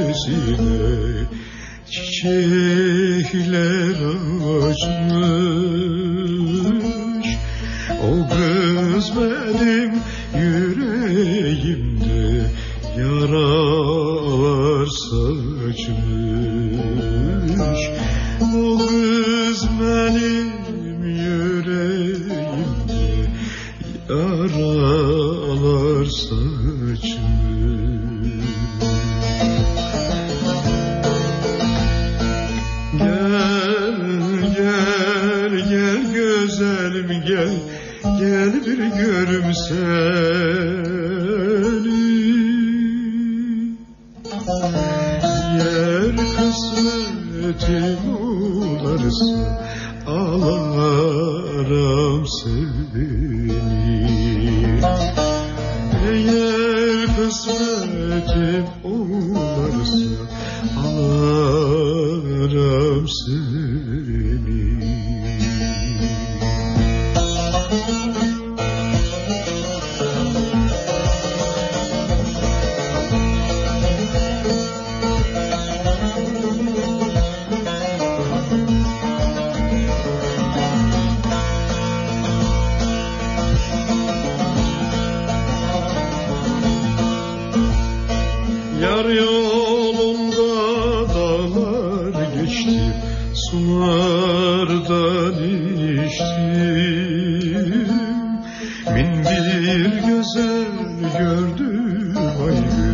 Bahçesine çiçekler açmış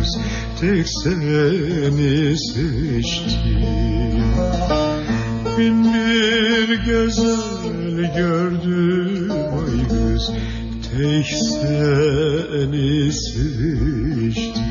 göz Tek seni seçtim Bin bir güzel gördüm ay göz Tek seni seçtim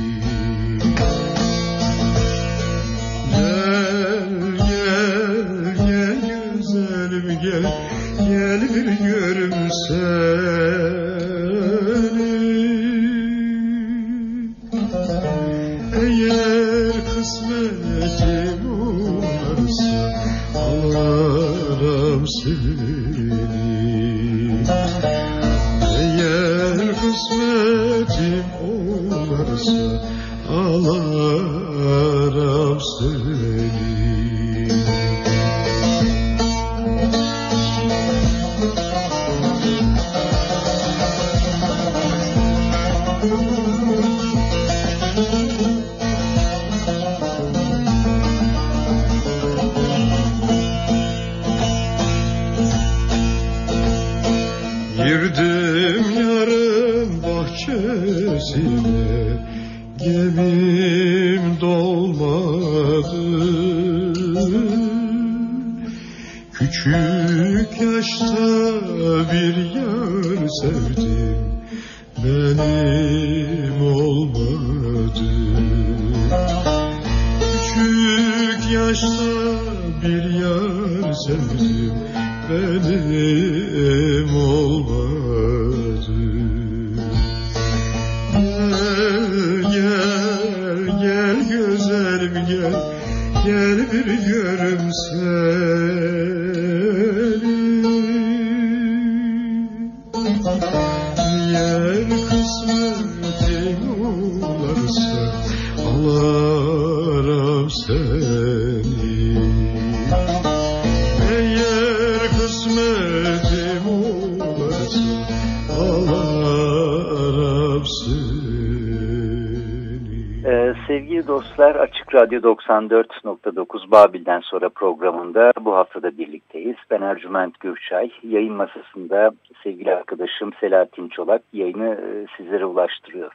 dostlar Açık Radyo 94.9 Babil'den sonra programında bu haftada birlikteyiz. Ben Ercüment Gürçay. Yayın masasında sevgili arkadaşım Selahattin Çolak yayını e, sizlere ulaştırıyor.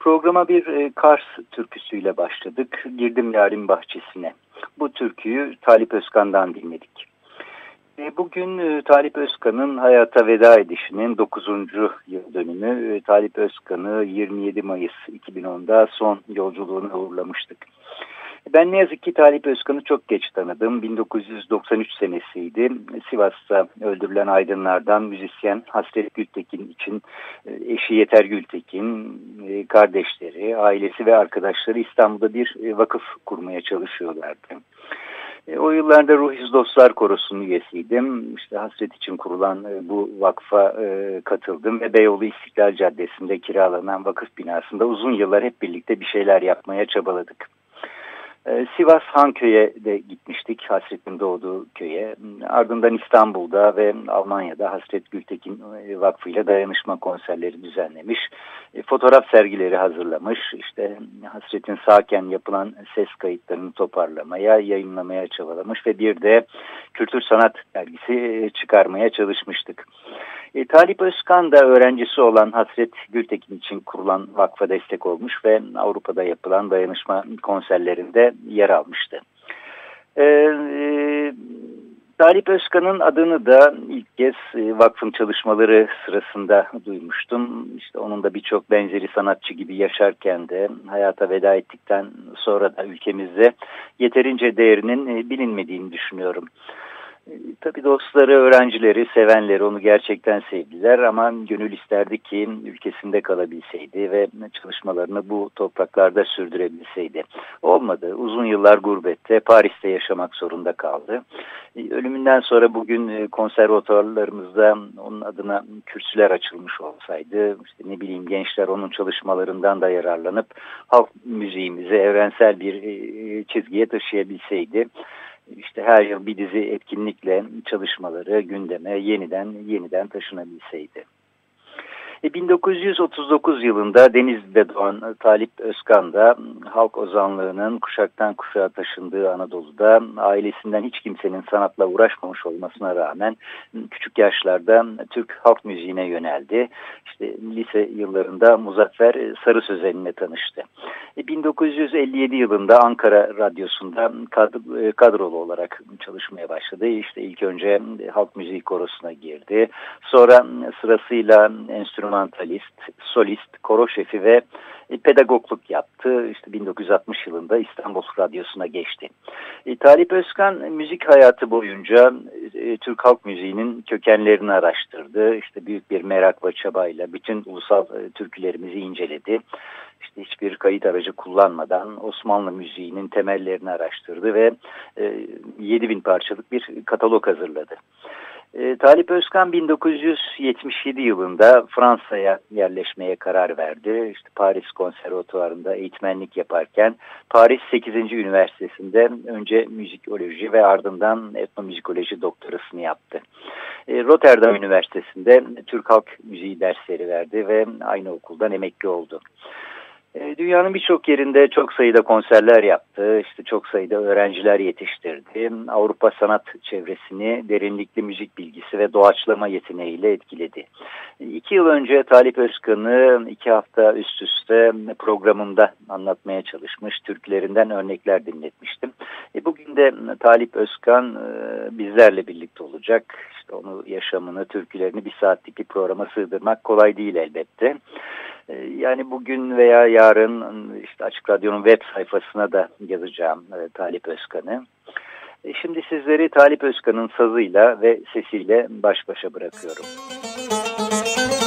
Programa bir e, Kars türküsüyle başladık. Girdim Yarim Bahçesi'ne. Bu türküyü Talip Özkan'dan dinledik. E, Bugün e, Talip Özkan'ın hayata veda edişinin 9. yıl dönümü. E, Talip Özkan'ı 27 Mayıs 2010'da son yolculuğuna uğurlamıştık. Ben ne yazık ki Talip Özkan'ı çok geç tanıdım. 1993 senesiydi. Sivas'ta öldürülen aydınlardan müzisyen Hasret Gültekin için eşi Yeter Gültekin, kardeşleri, ailesi ve arkadaşları İstanbul'da bir vakıf kurmaya çalışıyorlardı. E, o yıllarda Ruhiz Dostlar Korosu'nun üyesiydim. İşte hasret için kurulan e, bu vakfa e, katıldım ve Beyoğlu İstiklal Caddesi'nde kiralanan vakıf binasında uzun yıllar hep birlikte bir şeyler yapmaya çabaladık. Ee, Sivas Hanköy'e de gitmiştik. Hasret'in doğduğu köye. Ardından İstanbul'da ve Almanya'da Hasret Gültekin e, Vakfı ile dayanışma konserleri düzenlemiş. E, fotoğraf sergileri hazırlamış. İşte Hasret'in sağken yapılan ses kayıtlarını toparlamaya, yayınlamaya çabalamış ve bir de kültür sanat dergisi e, çıkarmaya çalışmıştık. E, Talip Özkan da öğrencisi olan Hasret Gültekin için kurulan vakfa destek olmuş ve Avrupa'da yapılan dayanışma konserlerinde yer almıştı. E, e, Talip Özkan'ın adını da ilk kez e, vakfın çalışmaları sırasında duymuştum. İşte onun da birçok benzeri sanatçı gibi yaşarken de hayata veda ettikten sonra da ülkemizde yeterince değerinin e, bilinmediğini düşünüyorum. E, tabii dostları, öğrencileri, sevenleri onu gerçekten sevdiler ama gönül isterdi ki ülkesinde kalabilseydi ve çalışmalarını bu topraklarda sürdürebilseydi. Olmadı. Uzun yıllar gurbette, Paris'te yaşamak zorunda kaldı. E, ölümünden sonra bugün e, konservatuarlarımızda onun adına kürsüler açılmış olsaydı, işte ne bileyim gençler onun çalışmalarından da yararlanıp halk müziğimizi evrensel bir çizgiye taşıyabilseydi, işte her yıl bir dizi etkinlikle çalışmaları gündeme yeniden yeniden taşınabilseydi. 1939 e, yılında Denizli'de doğan Talip Özkan da halk ozanlığının kuşaktan kuşağa taşındığı Anadolu'da ailesinden hiç kimsenin sanatla uğraşmamış olmasına rağmen küçük yaşlarda Türk halk müziğine yöneldi. İşte lise yıllarında Muzaffer Sarı Sözen'le tanıştı. 1957 e, yılında Ankara Radyosu'nda e, kadrolu olarak çalışmaya başladı. İşte ilk önce halk müziği korosuna girdi. Sonra sırasıyla enstrüman enstrümantalist, solist, koro şefi ve e, pedagogluk yaptı. İşte 1960 yılında İstanbul Radyosu'na geçti. E, Talip Özkan müzik hayatı boyunca e, Türk halk müziğinin kökenlerini araştırdı. İşte büyük bir merak ve çabayla bütün ulusal e, türkülerimizi inceledi. İşte hiçbir kayıt aracı kullanmadan Osmanlı müziğinin temellerini araştırdı ve e, 7000 parçalık bir katalog hazırladı. E, Talip Özkan 1977 yılında Fransa'ya yerleşmeye karar verdi. İşte Paris Konservatuvarı'nda eğitmenlik yaparken Paris 8. Üniversitesi'nde önce müzikoloji ve ardından etnomüzikoloji doktorasını yaptı. E, Rotterdam Üniversitesi'nde Türk Halk Müziği dersleri verdi ve aynı okuldan emekli oldu. E, dünyanın birçok yerinde çok sayıda konserler yaptı, işte çok sayıda öğrenciler yetiştirdi. Avrupa sanat çevresini derinlikli müzik bilgisi ve doğaçlama yeteneğiyle etkiledi. İki yıl önce Talip Özkan'ı iki hafta üst üste programımda anlatmaya çalışmış, türkülerinden örnekler dinletmiştim. E, bugün de Talip Özkan e, bizlerle birlikte olacak. Onu yaşamını, türkülerini bir saatlik bir programa sığdırmak kolay değil elbette. Ee, yani bugün veya yarın işte Açık Radyo'nun web sayfasına da yazacağım e, Talip Özkan'ı. E, şimdi sizleri Talip Özkan'ın sazıyla ve sesiyle baş başa bırakıyorum. Kokulmadık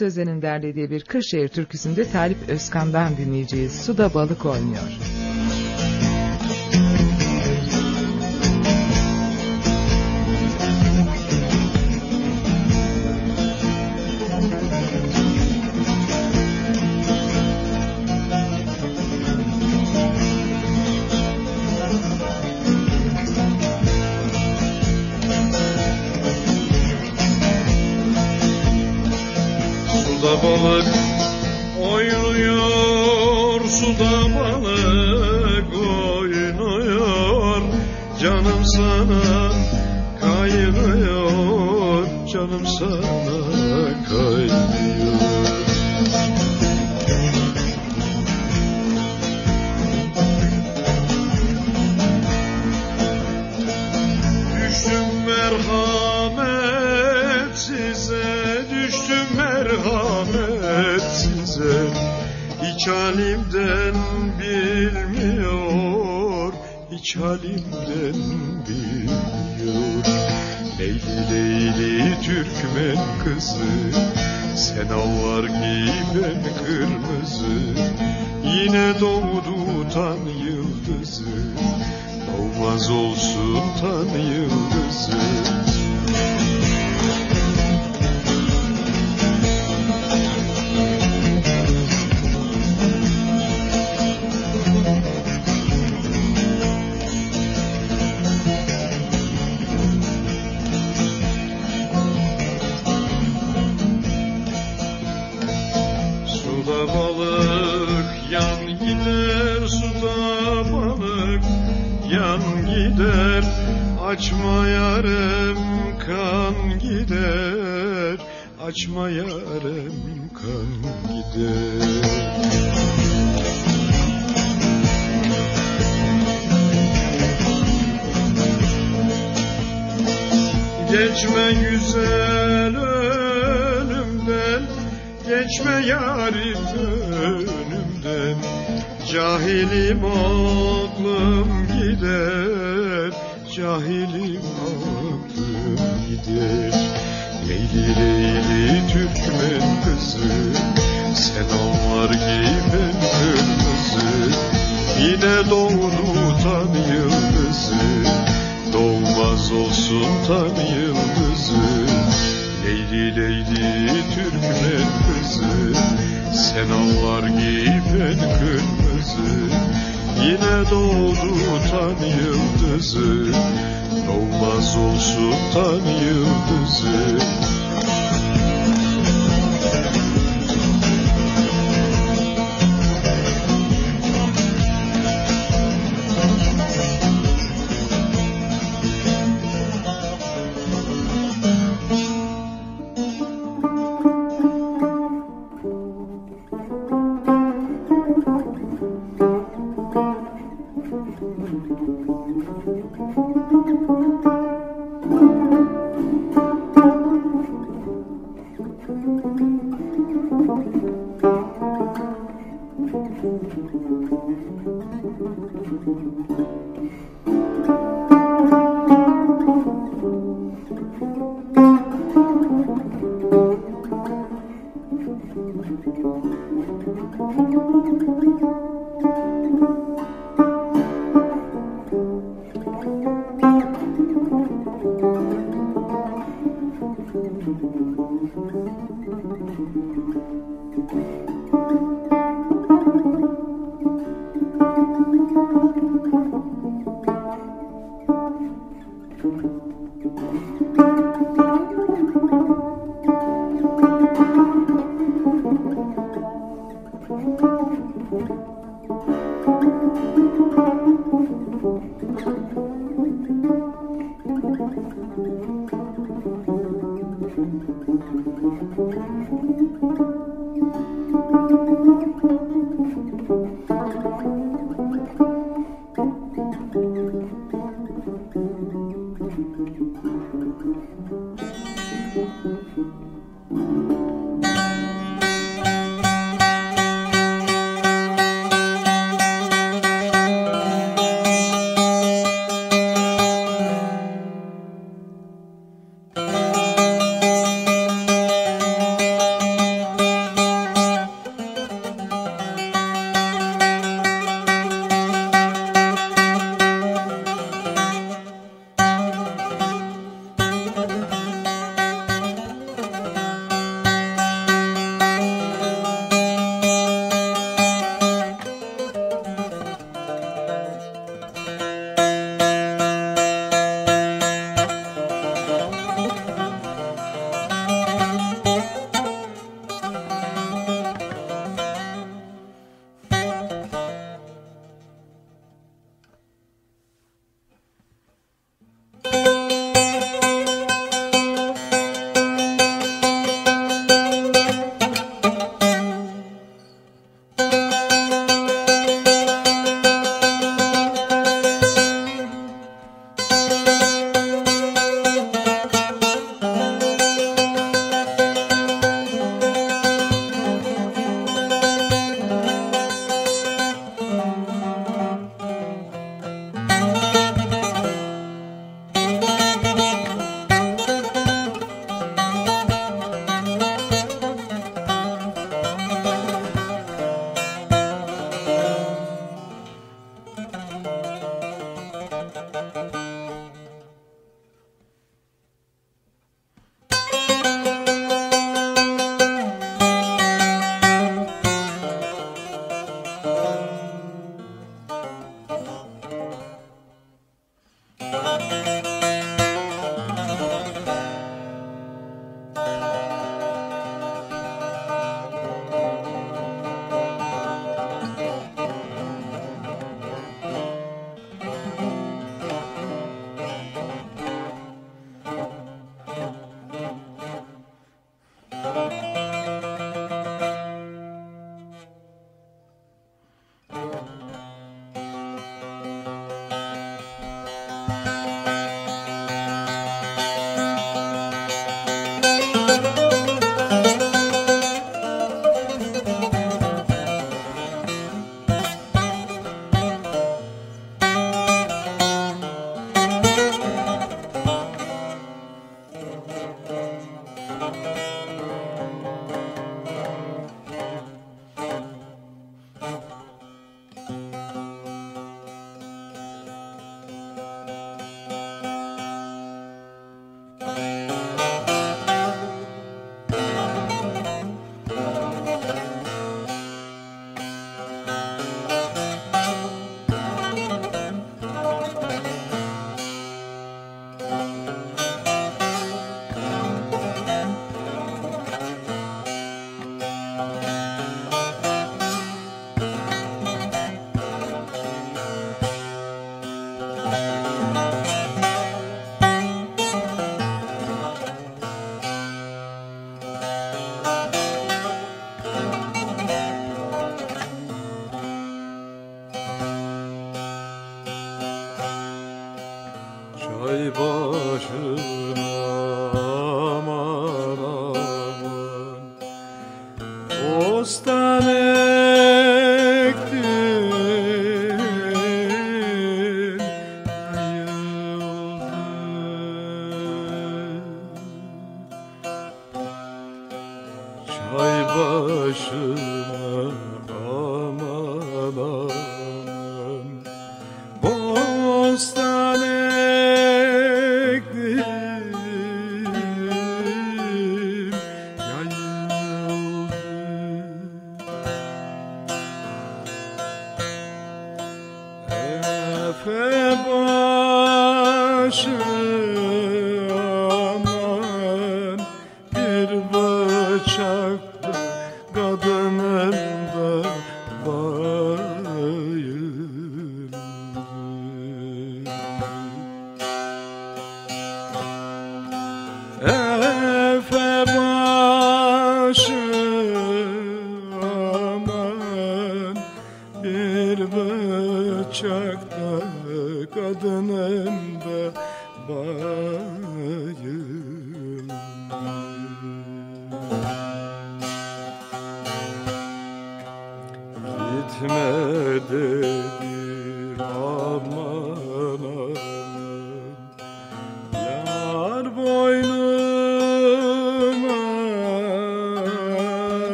Sözen'in derlediği bir Kırşehir türküsünde Talip Özkan'dan dinleyeceğiz. Suda balık oynuyor. Sana kaynıyor, canım sana kaynıyor. Düştüm merhamet size, düştüm merhamet size. Hiç halimden hiç halimden bilmiyor. Leyli Leyli Türkmen kızı, sen avlar giy ben kırmızı. Yine doğdu tan yıldızı, Olmaz olsun tan yıldızı Cahilim aklım gider Cahilim aklım gider. Leyli Leyli Türkmen kızı? Sen onlar giy ben kırmızı. Yine doğdu tan yıldızı. Doğmaz olsun tan yıldızı. Leyli Leyli Türkmen kızı? Sen allar giy ben kırmızı Yine doğdu tan yıldızı. Doğmaz olsun tan yıldızı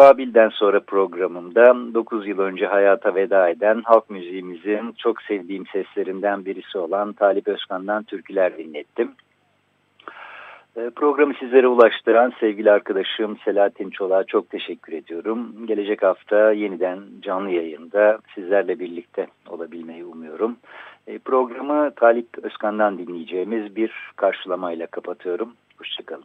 Babil'den sonra programımda 9 yıl önce hayata veda eden halk müziğimizin çok sevdiğim seslerinden birisi olan Talip Özkan'dan türküler dinlettim. Ee, Programı sizlere ulaştıran sevgili arkadaşım Selahattin Çolak'a çok teşekkür ediyorum. Gelecek hafta yeniden canlı yayında sizlerle birlikte olabilmeyi umuyorum. Ee, Programı Talip Özkan'dan dinleyeceğimiz bir karşılamayla kapatıyorum. Hoşçakalın.